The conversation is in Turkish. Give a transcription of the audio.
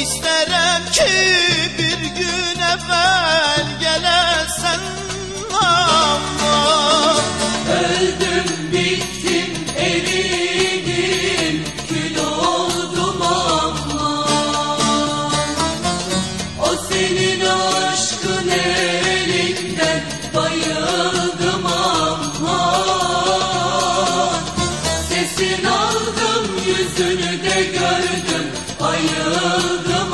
İsterim ki bir gün evvel gelesen ama Öldüm bittim eridim kül oldum ama. O senin aşkın elinden bayıldım ama. Sesin aldım yüzünü de gördüm. Ayıldım